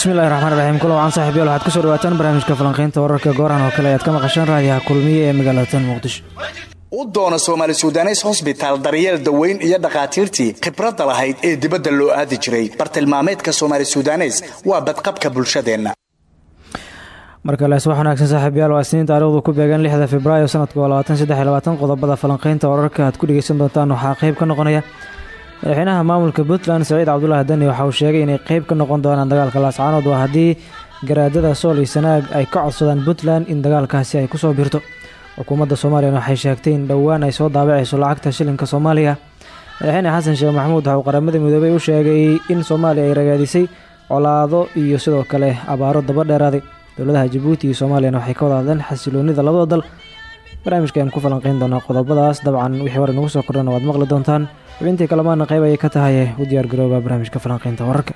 bismillahi raxmaan raxiim kula wacan saaxiibyaal waxaad ku soo dhawaataan barnaamijka falanqeynta wararka gooran oo kale ayaad ka maqashaan raadiyaha kulmiye ee magaalada muqdisho. U doona soomaali sudanes hosbitaal daryeel daweyn iyo dhakhaatiirtii khibradda lahayd ee dibadda loo aadi jiray. Bartilmaameedka soomaali sudanes waa badqabka bulshadeenna. Markalees wax wanaagsan saaxiibyaal waa isniin taarikhdu ku beegan lixda februaayo sanadka waa labaatan saddex iyo labaatan qodobada falanqeynta wararka. Aad ku dhegeysan doontaan waxaa qeyb ka noqonaya madaxweynaha maamulka puntland saciid cabdulaahi dani waxa uu sheegay inay qeyb ka noqon doonaan dagaalka laascaanood waa haddii garaadada sool iyo sanaag ay ka codsadaan puntland in dagaalkaasi ay ku soo birto xukuumadda soomaliyan waxay sheegtay in dhowaan ay soo daabacayso lacagta shilinka soomaaliya madaxweyne xasan sheekh maxamuud waxa qaramada midoobey u sheegay in soomaaliya ay ragaadisay colaado iyo sidoo kale abaaro daba dheeraaday. Dowladaha jabuuti iyo soomaaliyana waxay ka wada hadleen xasiloonida labada dal barnaamijka ku falanqayn doonaa qodobadaas dabcan wixii war inagu soo kordhana waad maqli doontaan. Xubintii kalamaadna qayb ayay ka tahay u diyaargarooba barnaamijka falanqaynta wararka.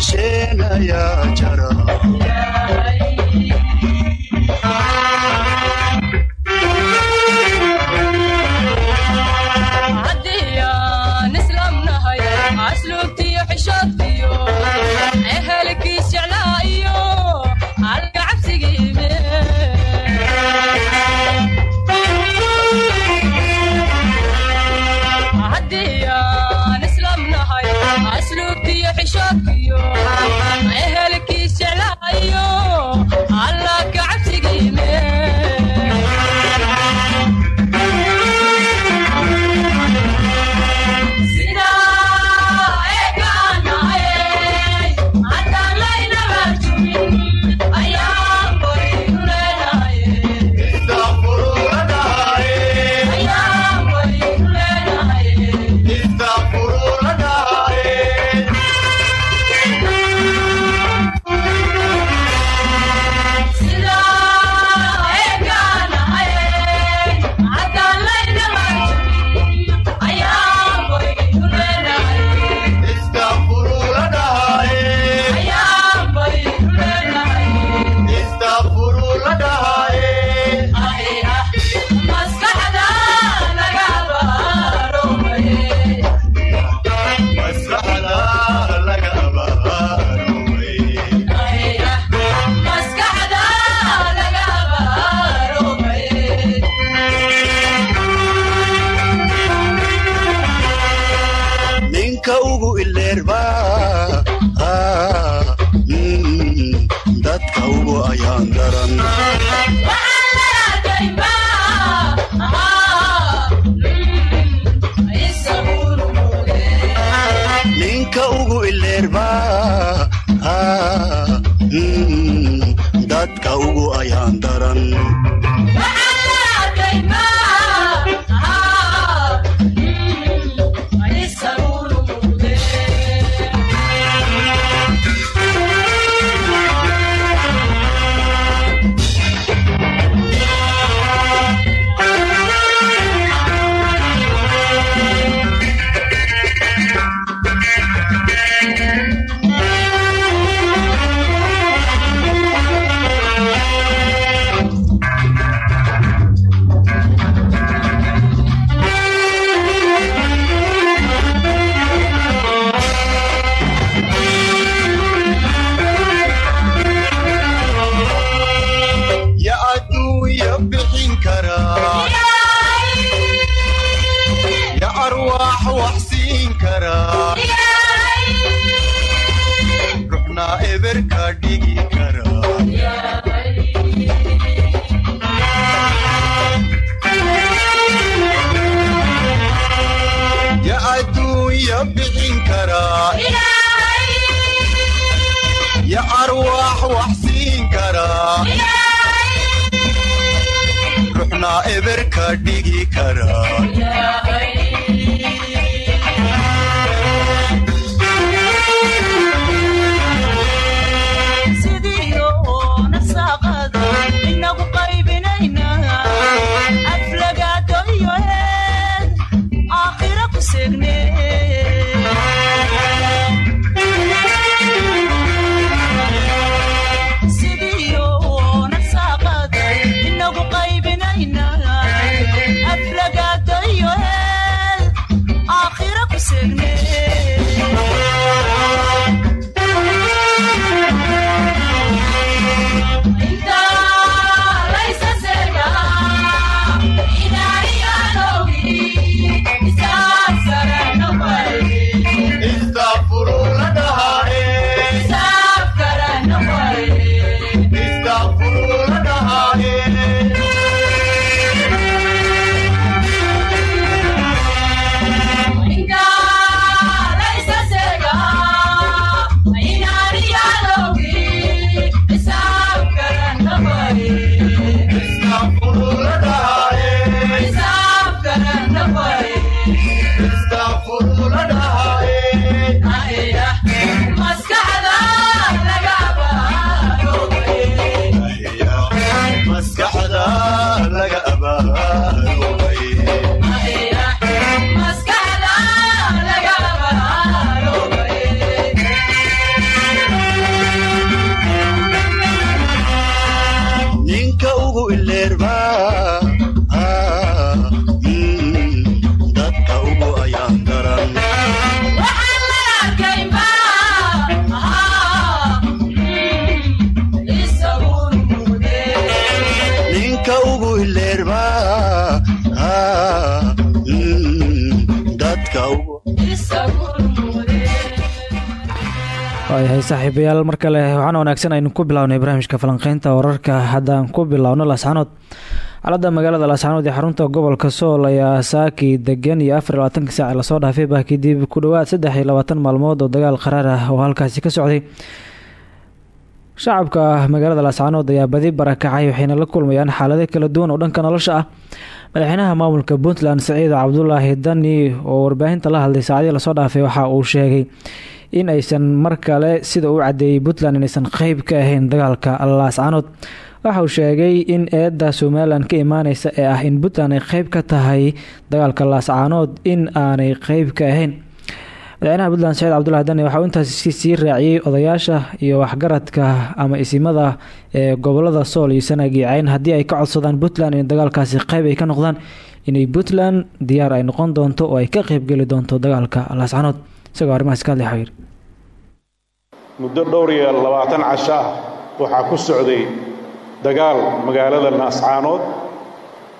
Jsheenaya jara waayahay saaxiibayaal mar kale waxaana wanaagsan aynu ku bilownay barnaamijka falanqeynta wararka haddaan ku bilowno laasxanood xaaladda magaalada laasxanood ee xarunta gobolka sool ayaa saaki degan iyo afar labaatanka saac la soo dhaafay baa kadib ku dhowaad saddex iyo labaatan maalmood oo dagaal qaraar ah oo halkaasi ka socday. Shacabka magaalada laasxanood ayaa badi barakacay waxayna la kulmayaan xaalado kala duwan oo dhanka nolosha ah. Madaxweynaha maamulka puntland saciid cabdulaahi dani oo warbaahinta la hadlay saacadii la soo dhaafay waxa uu sheegay in aysan mar kale sida uu cadeeyey puntland inaysan qeyb ka ahayn dagaalka laascanood waxa uu sheegay in eedda somalilan ka imaaneysa ee ah in puntland ay qeyb ka tahay dagaalka laascanood in aanay qeyb ka ahayn. Madaxweynaha puntland saciid cabdulahi dani waxa uu intaas sii raaciyey odayaasha iyo waxgaradka ama isimada ee gobollada sool iyo sanagiicayn haddii ay ka codsadaan puntland in dagaalkaasi qeyb ay ka noqdaan. Inay puntland diyaar ay noqon doonto oo ay ka qeybgeli doonto dagaalka laascanood isagoo arrimahaas ka hadlay xayiir muddo dhowr iyo labaatan casho ah waxaa ku socday dagaal magaalada naascaanood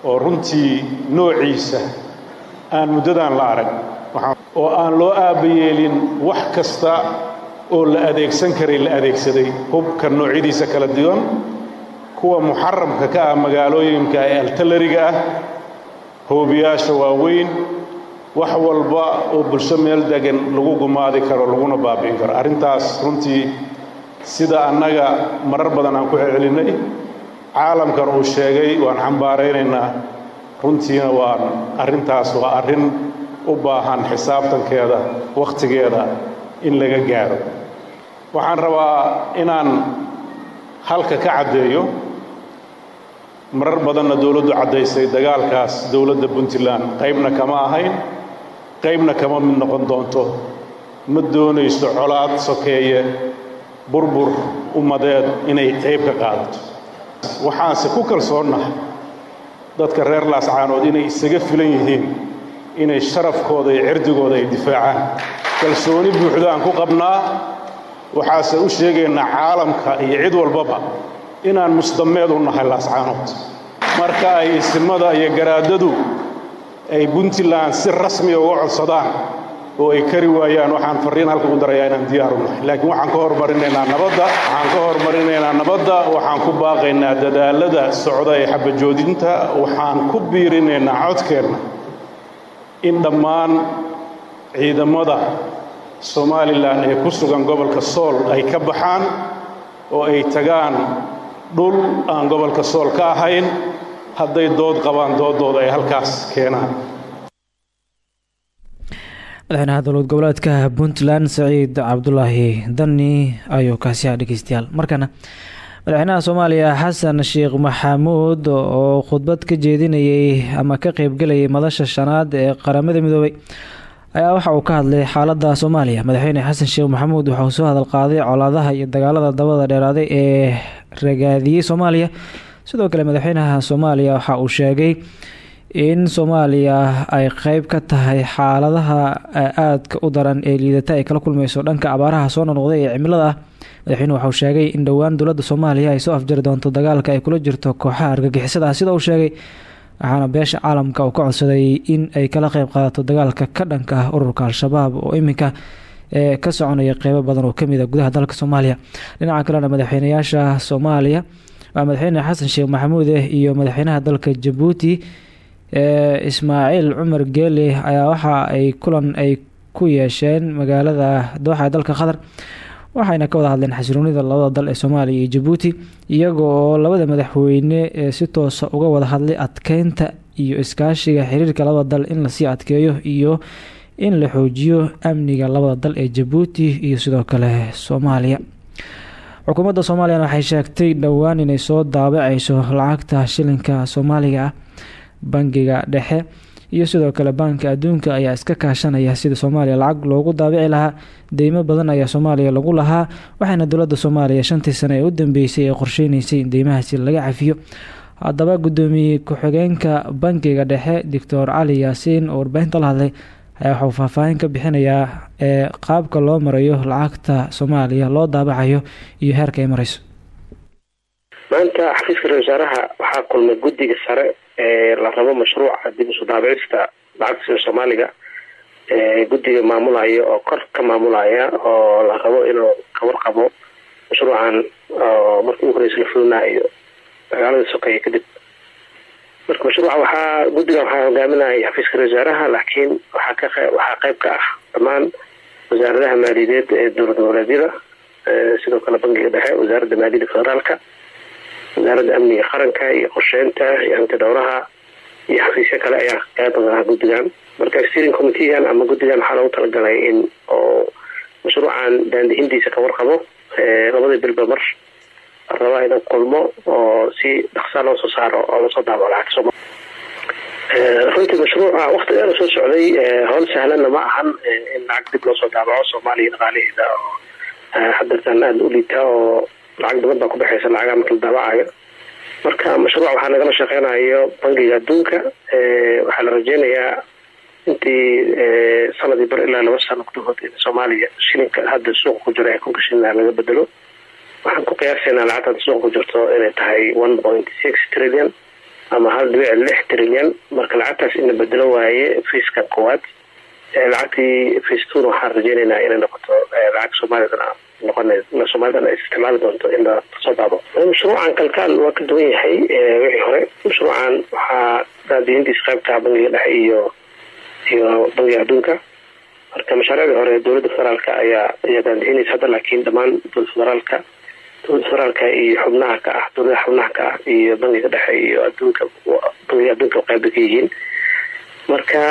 oo runtii noociisa aan muddadan la arag oo aan loo aabbayeelin wax kasta oo la adeegsan karay la adeegsaday hubka noocyadiisa kala duwan kuwa muxaramka ka ah magaalooyinka ee altalariga ah hoobiyaasha waaweyn wax walba oo bulsho meel degan lagu gumaadi karo laguna baabi'in karo. Arrintaas runtii sida annaga marar badan aan ku celcelinnay caalamkan uu sheegay waan xambaaraynaynaa. Runtiina waan arrintaas waa arrin u baahan xisaabtankeeda wakhtigeeda in laga gaaro. Waxaan rabaa inaan halka ka caddeeyo. Marar badanna dowladdu caddaysay dagaalkaas dowladda puntland qaybna kama ahayn qaybna kama mid noqon doonto. Ma doonayso colaad sokeeye burbur ummadeed inay qayb ka qaadato. Waxaanse ku kalsoonnahay dadka reer laascaanood inay isaga filan yihiin inay sharafkooda iyo cirdigooda ay difaacaan. Kalsooni buuxda aan ku qabnaa waxaase u sheegaynaa caalamka iyo cid walbaba inaan musdameed u nahay laascaanood marka ay isimada iyo garaadadu ay puntland si rasmiya uga codsadaan oo ay kari waayaan waxaan farriin halka u darayaa inaan diyaar u nahay laakiin waxaan ka hormarinaynaa nabadda waxaan ka hormarinaynaa nabadda waxaan ku baaqaynaa dadaalada socda ee xabajoodinta waxaan ku biirinaynaa codkeenna in dhammaan ciidamada somalilan ee ku sugan gobolka sool ay ka baxaan oo ay tagaan dhul aan gobolka sool ka ahayn hadday dood qabaan doodooda ay halkaas keenaan. Madaxweynaha dowlad goboleedka puntland saciid cabdulaahi dani ayuu kaasi ah dhegeystayaal. Markana madaxweynaha soomaaliya xasan sheekh maxamuud oo khudbad ka jeedinayay ama ka qeybgelayay madasha shanaad ee qaramada midoobay ayaa waxa uu ka hadlay xaalada soomaaliya. Madaxweyne xasan sheekh maxamuud waxa uu soo hadal qaaday colaadaha iyo dagaalada dabada dheeraaday ee ragaadiyey soomaaliya sidoo kale madaxweynaha soomaaliya waxa uu sheegay in soomaaliya ay qeyb ka tahay xaaladaha aadka u daran ee liidata ay kala kulmeyso dhanka abaaraha soo noqnoqday ee cimilada. Ah madaxweyne waxauu sheegay in dhowaan dowladda soomaaliya ay soo afjari doonto dagaalka ay kula jirto kooxaha argagixisada ah uu sheegay waxaana beesha caalamka uu ka codsaday in ay kala qeyb qaadato dagaalka ka dhanka ah ururka al-shabaab oo iminka ee ka soconaya qeybo badan oo ka mid a gudaha dalka soomaaliya. Dhinaca kalena madaxweynayaasha soomaaliya waa madaxweyne xasan sheekh maxamuud eh iyo madaxweynaha dalka jabuuti ismaaciil cumar geele ayaa waxa ay kulan ay ku yeesheen magaalada dooxa dalka qatar waxayna ka wada hadleen xasiloonida labada dal ee soomaaliya iyo jabuuti iyaga oo labada madaxweyne ee si toosa uga wada hadlay adkeynta iyo iskaashiga xiriirka labada dal in la sii adkeeyo iyo in la xoojiyo amniga labada dal ee jabuuti iyo sidoo kale soomaaliya xukuumadda soomaaliyana waxay sheegtay dhowaan inay soo daabaceyso lacagta shilinka soomaaliga bangiga dhexe iyo sidoo kale baanka adduunka ayaa iska kaashanaya sida soomaaliya lacag loogu daabici lahaa deymo badan ayaa soomaaliya lagu lahaa waxaana dowladda soomaaliya shantii sane ee u dambeysay ee qorsheyneysay in deymahaasi laga cafiyo. Haddaba guddoomiye ku-xigeenka bangiga dhexe doctor cali yaasiin oo warbaahinta la hadlay ayaa waxauu faahfaahin ka bixinayaa ee qaabka loo marayo lacagta soomaaliya loo daabacayo iyo heerka ay mareyso maanta xafiiska ra wasaaraha waxaa kulmay guddiga sare ee la rabo mashruuca dib isu daabicista lacagta sida soomaaliga. Guddiga maamulaya oo kor ka maamulaya oo la rabo inuu ka warqabo mashruucan oo markii ugu horeysa la fulinayo magaalada sokeeye kadib marka mashruuca waxaa guddigan waxaa hogaaminaya xafiiska ra wasaaraha laakiin waxaa qeyb ka ah dhammaan wasaaradaha maaliyadeed ee dowlad goboleedyada sidoo kale bangiga dhexe wasaaradda maaliyadda federaalka wasaaradda amniga qaranka iyo qorsheynta iyo hanti dhowraha iyo xafiisyo kale ayaa qeyb badanaa guddigan marka steering committeegan ama guddigan waxaa loogu talagalay in oo mashruucan daandihintiisa ka warqabo labadii bilba mar rabaa inuu kulmo oo si dhaqsaa loo soo saaro oo la soo daabaco lacagta sooma runtii mashruuca wakti dheer soo socday howl sahlanna ma ahan in lacag dib loo soo daabaco soomaaliya dhaqaalaheeda oo hadeertan aada u liita oo lacag badan baa ku baxeysa lacagaha marka la daabacayo marka mashruuc waxaa nagala shaqeynayo bangiga adduunka waxaa la rajeynayaa intii sanadii bar ilaa laba sano gudahood in soomaaliya shilinka hadda suuqa ku jira ee kunka shilin laga bedelo waxaan ku qiyaasaynaa lacagta hadda suuqa ku jirto inay tahay one point six trillion ama hal dhibic lix trillion. Marka lacagtaas in la bedelo waaye fiiska koowaad lacagtii fiistun waxaan rajeynaynaa inay noqoto lacag soomaalidana noqon soomaalidana ay isticmaali doonto in la soo daabo mashruucan kalkaal waa ka duwan yahay wixii hore. Mashruucan waxaa daadiintiisa qaybka bangiga dhexe iyo iyo bangiga adduunka. Marka mashaariicdii hore dowladda federaalka ayaa ayaa daandihinaysa hadda laakiin dhammaan dowladda federaalka federaalka iyo xubnaha ka ah dowladaha xubnaha ka ah iyo bangiga dhexe iyo adduunka bangiga adduunka qayba ka yihiin. Marka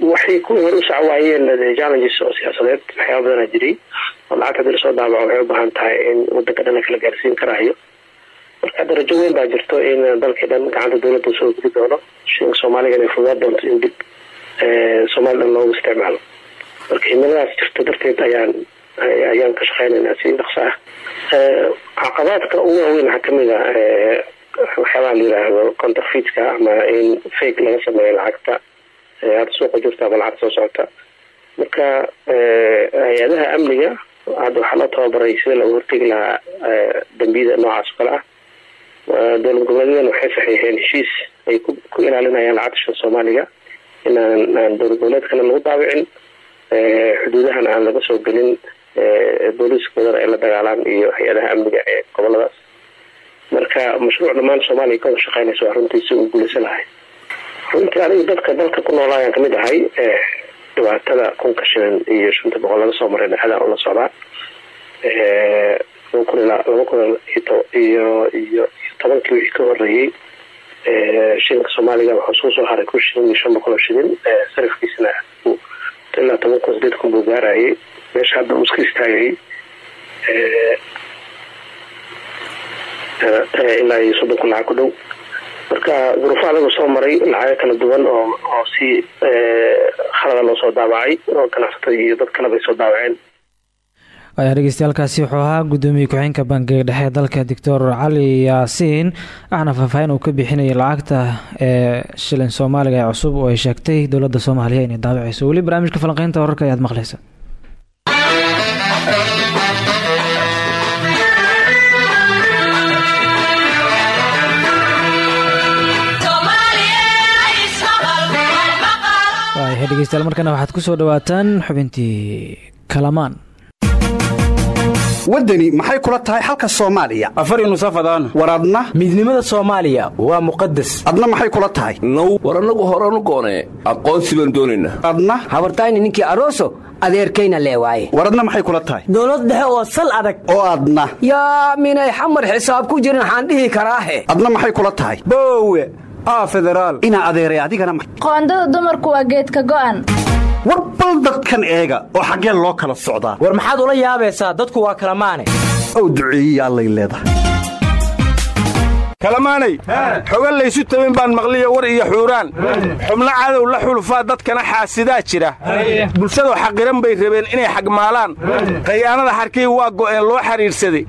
waxay kuwii hore u sacwaayeen challenges oo siyaasadeed waxyaaba badanaa jiray oo lacagta haddii la soo daabaco waxay u baahan tahay in wadanka dhan kala gaarsiin karaayo. Marka darajo weyn baa jirto in dalkii dhan gacanta dowladda soo gudi doono shilinka soomaaliga inay fudaa doonto in dib soomaali dhan loogu isticmaalo. Marka himiladaas jirto darteed ayaan ayaan ka shaqeynaynaa si dhaqso ah. Caqabaadka ugu waaweyn waxaa ka mid a waxyaabaha la yiraahdo counterfeitka ama in fake laga sameeyo lacagta. Hadda suuqa jirta ama lacagta soo socota. Marka hay'adaha amniga hadda waxaa loo tababaray sida looga hortegi lahaa dambiyada noocaas oo kale ah. Dowlad goboleedyadana waxay saxiixeen heshiis ay ku ilaalinayaan lacagta shan soomaaliga. Inaan aan dowlad goboleedkana lagu daabicin xuduudahan aan laga soo gelin booliiska badan ay la dagaalaan iyo hay'adaha amniga ee goboladaas marka mashruuc dhammaan soomaaliya ka wada shaqeynaysa waa runtii si uu guulaysan lahay. Runtii anigu dadka dalka ku noolaa ka mid ahay dhibaatada kunka shilin iyo shanta boqol laga soo maray dhexdaan ula socdaa laba kun laba kun iyo iyo tobankii wixii ka horeeyey shilinka soomaaliga wuxuu soo soo haray kun shilin iyo shan boqol oo shilin sarifkiisana ilaa toban kun sideed kun buu gaarayay meesha hadda uu iska istaagayay ilaa iyo soddon kun lacag ku dhow marka duruufo adagu soo maray lacago kala duwan oo oo si khalada loo soo daabacay oo ganacsatada iyo dad kaleba ay soo daabaceen ayaa dhegeystayaalkaasi wuxuu ahaa guddoomiye ku-xeenka bangiga dhexe ee dalka doctor cali yaasiin waxaana faahfaahin uu ka bixinayay lacagta ee shilin soomaaliga ee cusub oo ay sheegtay dowladda soomaaliya inay daabaceyso weli barnaamijka falanqeynta wararka ayaad maqleysa dhegeystayaal markana waxaad ku soo dhawaataan xubintii kalamaan. Waddani maxay kula tahay xalka soomaaliya? Afari nusafadaan war adna? Midnimada soomaaliya waa muqadas adna maxay kula tahay? Now war annagu horanu goonee. Aqoonsi baan doonaynaa adna? Habartayni ninkii aroso adeerkayna lee waaye. War adna maxay kula tahay? Dowlad dhexe oo sal adag. Oo adna. Yaa minay xamar xisaab ku jirin waxaan dhihi karaahe. Adna maxay kula tahay? Boowe aa federaal. Inaa adeeray adigana qoondada dumarku waa geedka go'an. War bal dadkan eega oo xaggeen loo kala socdaa. War maxaad ula yaabaysaa dadku waa kala maane. Ow duceeyey allay leedahay kalamaanay xoga laysu tabin baan maqliya war iyo xuuraan. Xubno cadow la xulufaa dadkana xaasidaa jira. Bulshadu xaqiran bay rabeen inay xagmaalaan. Khayaanada xarkii waa go'een loo xidhiidhsaday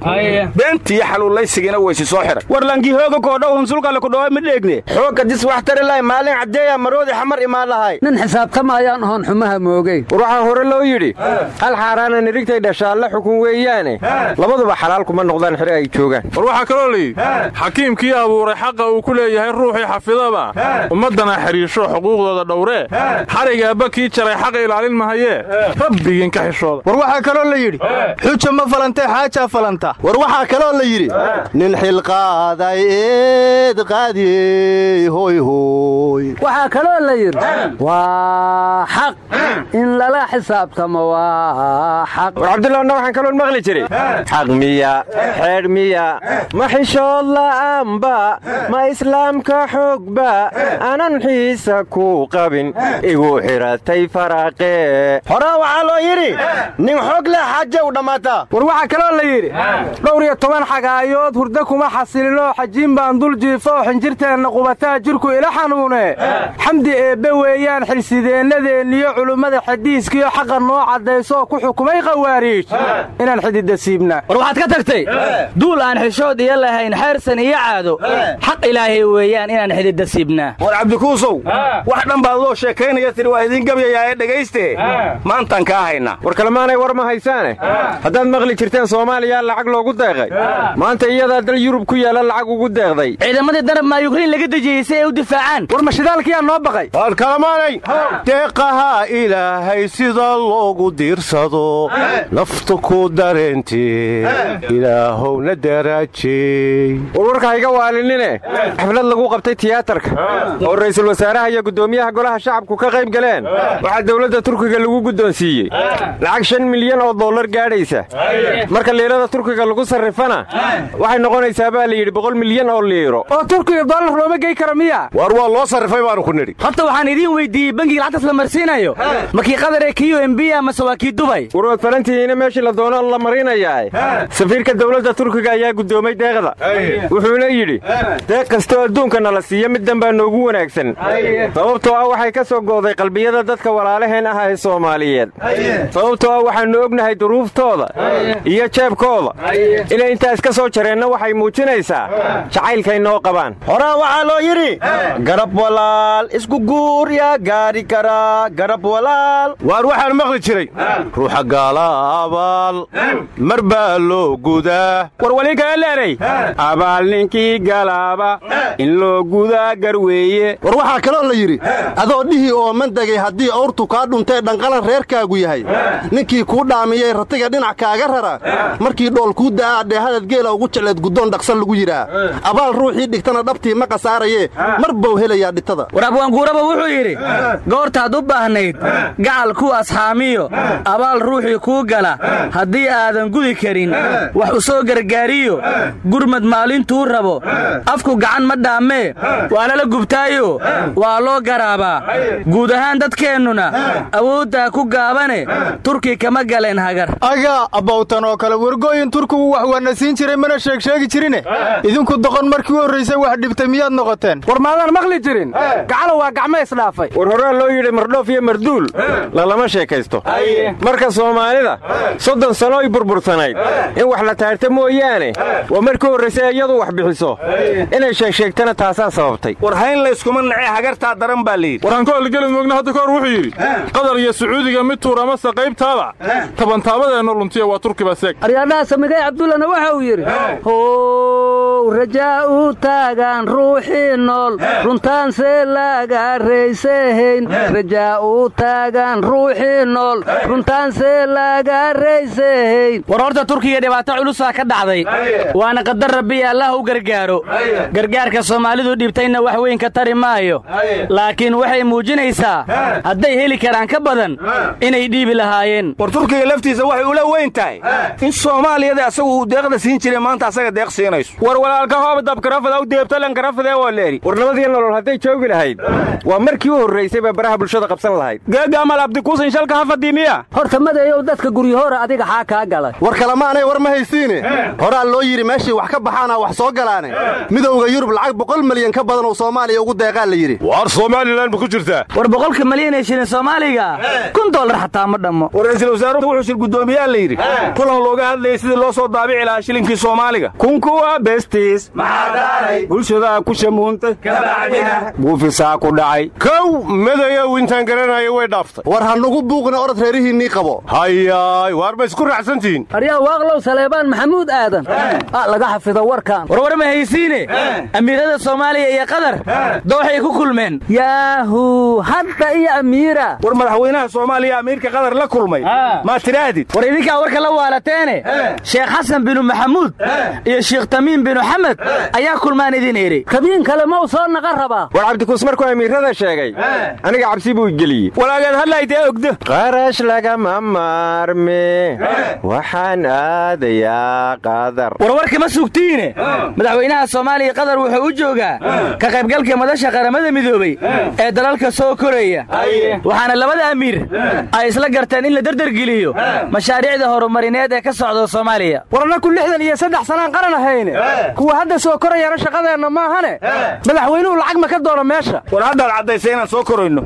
beentiiyo xaluulaysigina weysi soo xidhay war lankihooga koodhow hunsulkale kudhowa midheegne xoogga dis wax tari lahay maalin caddeeya maroodi xamar imaan lahay. Nin xisaabtamayaan oon xumaha moogey war waxaa hore loo yidhi hal xaaraana nirigtay dhashaalle xukun weeyaane. Labaduba xalaal kuma noqdaan xire ay joogaan. War waxaa kaloo layidhi kii abuuray xaqa uu ku leeyahay ruuxii xafidaba. Ummaddana xidhiisho xuquuqdooda dhowree xarigaabba kii jaray xaqa ilaalin mahayee rabbigiinka xishooda war waxaa kaloo la yidhi xuja ma falantee xaajaa falanta. War waxaa kaloo la yidhi nin xilqaaday eed qaadiyey hoyhoy waxaa kaloo la yidhi waa xaq. In lala xisaabtamo waa xaq. War cabdullahna waxaan kaloon maqli jiray. Xaq miya xeedh miya. Ma xishood la'aanba ma islaamka xoogba anan xiisa ku qabin igu xidhatay faraaqee horaa waxaa loo yidhi nin xoog leh xaaje u dhammaataa war waxaa kaloo la yidhi dhowr iyo toban xagaayood hurdo kuma xasilino xajiin baan dul jiifo xinjirteenna qubataa jirku ila xanuune. Xamdi eebbe weeyaan xilsideennadeenniyo culummada xadiiskiyo xaqa noo caddaysoo ku xukumay khawaariij. Inaan xididda siibnaa war waxaad ka tagtay duul aan xishood iyo lahayn xeersan iyo caado xaq ilaahay weeyaan inaan xididda siibnaa war cabdikuusow wax dhan baad loo sheekaynaya tiri waa idiin gabyayaa ee dhegayste. Maantaan kaa haynaa war kalemaanay war ma haysaane. Haddaad maqli jirteen soomaaliya lacag loogu deeqay. Maanta iyadaa dal yurub ku yaalla lacag ugu deeqday. Ciidamadii darab maa yukriin laga dejiyey si ay u difaacaan. War mashidaalkiyaa noo baqay? War kalemaanay deeqaha ilaahay sida loogu diirsado. Naftu ku dareentee ilaahowna daraajey hayga waalinine xaflad lagu qabtay tiyaatarka. Oo ra'iisul wasaaraha iyo guddoomiyaha golaha shacabku ka qayb galeen. Waxaa dowladda turkiga lagu guddoonsiiyey. Lacag shan milyan oo dollar gaadhaysa. Marka liirada turkiga lagu sarrifana waxay noqonaysaa baa la yidhi boqol milyan oo liiro. Oo turkiga dollar looma gey kara miya? War waa loo sarrifay baanu ku nidhi. Horta waxaan idiin weyddiiyey bangiga lacagtaas la marsiinayo. Makii qadar ee kiyo embiya mase waa kii dubay warwaad meeshii la doono la marinayaa. Safiirka dowladda turkiga ayaa guddoomay deeqda wuxuuna yidhi deeq kastoo adduunka nala siiya middan baa noogu wanaagsan. Sababtoo ah waxay ka soo go'day qalbiyada dadka walaalaheen ah ee soomaaliyeed. Sababtoo ah waxaannu ognahay duruuftooda iyo jeebkooda. Inay intaas ka soo jareenna waxay muujinaysaa jacaylkay noo qabaan. Horaa waxaa loo yidhi garab walaal isku guur yaa gaadhi karaa garab walaal. Waar waxaan maqli jiray? Ruuxa gaala abaal mar baa loo gudaa. War walinkaleeley abaal ninkii galaaba in loo gudaa garweeye war waxaa kaloo la yidhi adoo dhihii oo mandegay haddii awrtu kaa dhuntee dhanqalan reerkaagu yahay. Ninkii kuu dhaamiyey ratiga dhinac kaaga rara. Markii dhool kuu da'aa dheehadad geela ugu jecleed guddoon dhaqsan lagu yidhaa abaal ruuxii dhigtana dhabtii ma qasaarayee mar bau helayaa dhitada war abwaanguuraba wuxuu yidhi goortaad u baahnayd gacal kuu asxaamiyo. Abaal ruuxii kuu gala haddii aadan gudi karin wax u soo gargaariyo. Gurmad maalintuu rabo afku gacan ma dhaammee waana la gubtaayo? Waa loo garaabaa? Guud ahaan dadkeennuna awooddaa ku gaabane turki kama galeen hagar. Agaa abbawtan oo kale wargooyin turkigu wax waana siin jiray mana sheegsheegi jirine. Idinku doqon markii u horraysay wax dhibtay miyaad noqoteen? War maadaan maqli jirin. Gacalo waa gacmo isdhaafay. War horaa loo yidhi mardhoof iyo marduul? Lalama sheekaysto. Marka soomaalida soddon sano ay burbursanayd. In wax la taarta mooyaane. Waa markii horraysay iyadu wax bixiso inay sheegsheegtana taasaa sababtay. War hayn layskuma nacee hagartaa daran baa layidhi waraan ka holgelid moogna hadda ka hor wuxuu yidhi qatar iyo sacuudiga mid tuur amase qaybtaada tabantaabadeenu luntiya waa turkiba seeg. Aryaadhaha samigay cabdullana waxa uu yidhi how rajaa u taagan ruuxii nool runtaanse laga raysahayn rajaa u taagan ruuxii nool runtaanse laga raysahayn war horta turkiga dhibaato culusaa ka dhacday. Waana qadar rabbiya allah u gargaaro gargaarka soomaalidu dhibtayna wax weyn ka tari maayo. Laakiin waxay muujinaysaa hadday heli karaan ka badan inay dhiibi lahaayeen. War turkiga laftiisa waxay ula weyn tahay. In soomaaliyada asagu uu deeqda siin jiray maanta asaga deeq siinayso. War walaalka hooba dabkarafadaw deebtalankarafadee waa leeri war nolol hadday joogi lahayd waa markii u horraysay baa baraha bulshada qabsan lahayd. Geegaamal abdikuusan shalka hafadiimiya horta madeeyow dadka guryahoora adiga xaa kaa galay. War kalemaanay war ma haysiine? Horaa loo yidhi meeshay wax ka baxaana wax soo galaane midowga yurub lacag boqol milyan ka badan oo soomaaliya ugu deeqaa la yidhi. War somalilan ma ku jirtaa war boqolka malyan ee shilin soomaaliga? Kun dollar xataa ma dhammo. War ra'iisul wasaaruhu wuxuu shir guddoomiyaa la yidhi. Kulan looga hadlayay sidii loo soo daabici lahaa shilinkii soomaaliga. Kunkuwa bestis bulshadaa ku shamuuntay. Buufisaa ku dhacay. Kow madayow intaan garanayo way dhaaftay. War ha nugu buuqna orod reerihiinnii qabo. Hayaay waar ma isku raacsantihiin. Aryaa waaqlow saleebaan maxamuud aadan. A laga xafido warkan. Warwar ma haysiine amiirada soomaaliya iyo qatar dooxay ku kulmeen. Yaahu hadda iyo amiira. War madaxweynaha soomaaliya amiirka qatar la kulmay. Maa tidhaahdid war idinkaa warka la waalateene. Sheekh xasan binu maxamuud iyo sheekh tamiim binu xamed ayaa kulmaan idin idhi kabiin kale ma u soo naqa rabaa war cabdikuus markuu amiirada sheegay. Aniga cabsi buu geliyey. Walaageed hadlaytee ogdo. Qarash lagama maarme. Waxaan aadayaa qadar warwarka ma sugtiine madaxweynaha soomaaliya qatar wuxuu u joogaa ka qaybgalka madasha qaramada midoobey ee. dalalka soo koraya. Waxaana labada amiir ay isla garteen in la derdergeliyo mashaariicda horumarineed ee ka socda soomaaliya. Warnaku lixdan iyo saddex sanaan qaran ahayne kuwa hadda soo korayana shaqadeenna maahane madaxweynuhu lacag ma ka doono meesha? War haddaad caddaysa inaan soo korayno.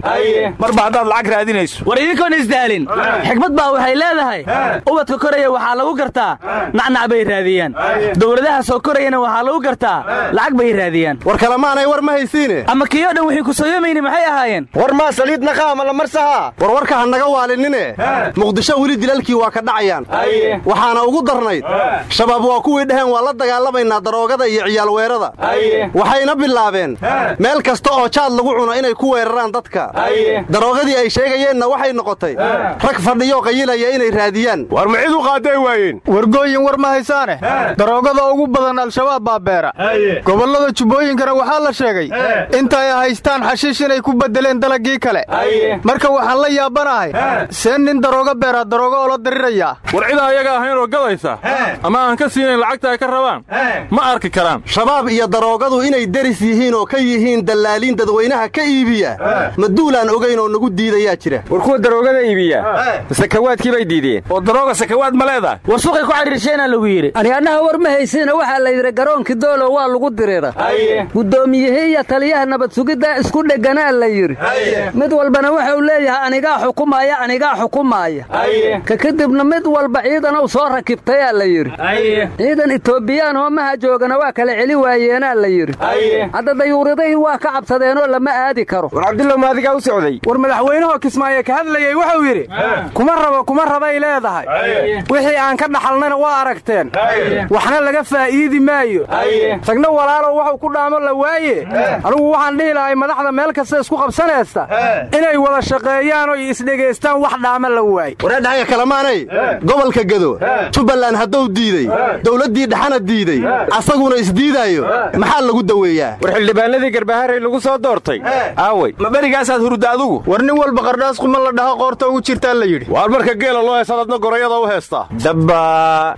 Marba haddaad lacag raadinayso. War idinkoon isdaalin. Xikmad baa waxay leedahay. Ubadka koraya waxaa lagu gartaa. Nacnac bay raadiyaan. Dowladaha soo korayana waxaa lagu gartaa lacag bay raadiyaan. War kalemaanay war ma haysiine. Ama kiyoo dhan wixii ku sooyomayni maxay ahaayeen? War maa saliid naqaama la marsahaa war warka ha naga waalinine. Muqdisho weli dilalkii waa ka dhacayaan. Waxaana ugu darnayd. Shabaab waa kuwii dhaheen waa la dagaalamaynaa daroogada iyo ciyaalweerada waxayna bilaabeen. Meel kasta oo jaad lagu cuno inay ku weeraraan dadka. Daroogadii ay sheegayeenna waxay noqotay. Rag fadhiyoo qayilaya inay raadiyaan. War ma cid u qaaday waayeen? Wargooyin war ma haysaane? Daroogada ugu badan al-shabaab baa beera. Gobollada jubbooyinkana waxaa la sheegay intay haystaan xashiish inay ku beddeleen dalaggii kale. Marka waxaan la yaabanahay see nin darooga beeraa darooga oo la dirirayaa war cid ayaga ahayn oo gadaysa ama aan ka siinayn lacagta ay ka rabaan ma arki karaan. Shabaab iyo daroogadu inay deris yihiin oo ka yihiin dallaaliin dadweynaha ka iibiya ma duulaan ogayn oo nagu diidayaa jira. War kuwa daroogada iibiya sakawaadkii bay diideen. Oo darooga sakawaad ma leedahay. War suuqay ku cadhiirsheenaa lagu yidhi. Aryaadhaha war ma haysiina waxaa la yidhi garoonkii doolow waa lagu dirira guddoomiyihii iyo taliyaha nabad sugiddaa isku dhegganaa la yidhi. Mid walbana wuxuu leeyahay anigaa xukumaaya anigaa xukumaaya. Ka kadibna mid walba ciidanow soo rakibtayaa la yidhi. Ciidan itoobiyaan oo maha joogana waa kala celi waayeenaa la yidhi. Hadda dayuuradahii waa ka cabsadeenoo lama aadi karo. War cabdullow ma adigaa u socday? War madaxweynahoo kismaayo ka hadlayey wuxuu yidhi kuma rabo kuma rabay leedahay. Wixii aan ka dhaxalnayna waa aragteen. Waxna laga faa'iidi maayo tagna walaalow waxuu ku dhaamo la waaye anugu waxaan dhihi lahay madaxda meel kasta isku qabsanaysta. Inay wada shaqeeyaan oo isdhegaystaan wax dhaama la waaye wareedhahaya kalemaanay gobolka gedo jubbaland hadduu diidey dowladdii dhexana diidey asaguna isdiidaayo maxaa lagu daweeyaa? War xildhibaanadii garbaharey lagu soo doortay. Aawey ma berigaasaad hurda adugu? War nin walba qardhaas quman la dhaho qoorta ugu jirtaa la yidhi. Waar marka geela loo heesad adna gorayada u heestaa dabbaa.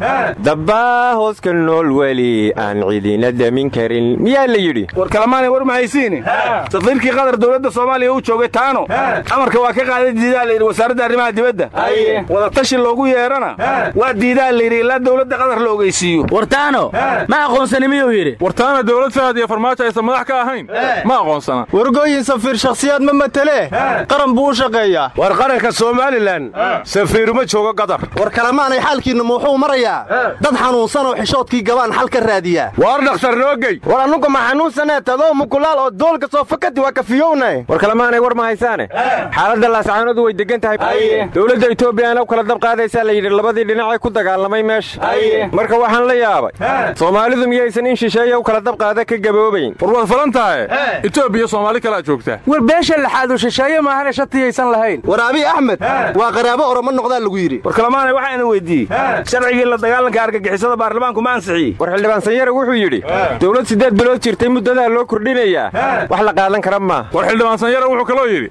Dabbaa hooska nool weli aan cidina damin karin. Miyaa la yidhi? War kalamaanay war mahaysiine safiirkii qatar dowladda soomaaliya u joogay taano. Amarka waa ka qaaday diidaa layidhi wasaaradda arrimaha dibadda. Wadatashi loogu yeedhana waa diidaa layidhi ilaa dowladda qatar la ogeysiiyo. Wartaano ma aqoonsani miyuu yidhi? Wartaana dowlad fahad iyo farmaajo aysan madax ka ahayn. Ma aqoonsana. Wargooyin safiir shakhsiyaad ma matelee qaran buu u shaqeeyaa. War qaranka somalilan safiiruma joogo qatar war kalamaanay xaalkiinna ma wuxuu marayaa dad xanuunsan oo xishoodkii gabaan xal ka raadiyaa waar dhakhtar noo gey. War annuga ma xanuunsanee? Tadoo mukulaal oo doolka soo fakati waa kafiyownae war kalamaanay war ma haysaane. Xaaladda laascaanodu way degan tahay. Dowladda etoobiyana u kala dab qaadaysaa la yidhi labadii dhinacee ku dagaalamay meesha marka waxaan la yaabay soomaalidu miyaysan in shisheeya u kala dab qaada ka gaboobayn? War waad falan tahay. Etoobiya soomaali kalaa joogtaa. War beesha laxaadu shisheeye maahane shatiyaysan lahayn. War abiy axmed waa qaraabo oroma noqdaa lagu yidhi. War kalamaanay waxaana weyddiiyey sharcigii la dagaalanka argagixisada baarlamaanku ma ansixiyey war xildhibaan sanyare wuxuu yidhi. Dowlad siddeed bilood jirtay muddadaa loo kordhinayaa wax la qaadan kara maa war xildhibaan sanyare wuxuu kaloo yidhi.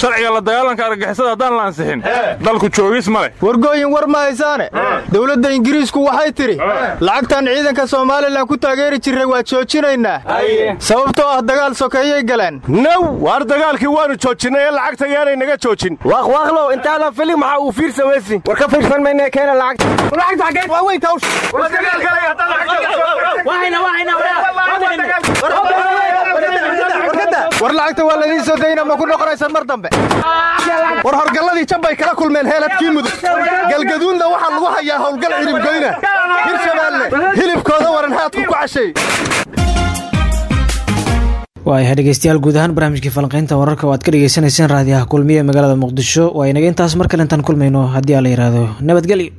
Sharciga la dagaalanka argagixisada haddaan la ansixin. Dalku joogis ma leh. Wargooyin war ma haysaane. Dowladda ingiriisku waxay tidhi lacagtaan ciidanka somalilan ku taageeri jirray waa joojinaynaa sababtoo ah dagaal sokeeyay galeen. Naw waar dagaalkii waannu joojinnay ee lacagta yaanay naga joojin? Waaqwaaqlow intaadan filin maxaa uu fiirsa weysi war ka fiirsan mayna keena war lacagta waa ladiin soo dayna ma ku noqonaysan mar dambe. War horgalladii jabbay kala kulmeen heeladkii mudug galgaduudna waxaa lagu hayaa howlgal ciribgoyna hirshabaalle hilibkooda waran haadku ku cashay waayahay dhegeystayaal guud ahaan barnaamijkii falanqaynta wararka oo aad ka dhegeysanayseen raadiyaha kulmiye magaalada muqdisho. Waa inaga intaas mar kale intaan kulmayno haddii aa la yidhaahdo nabadgelyo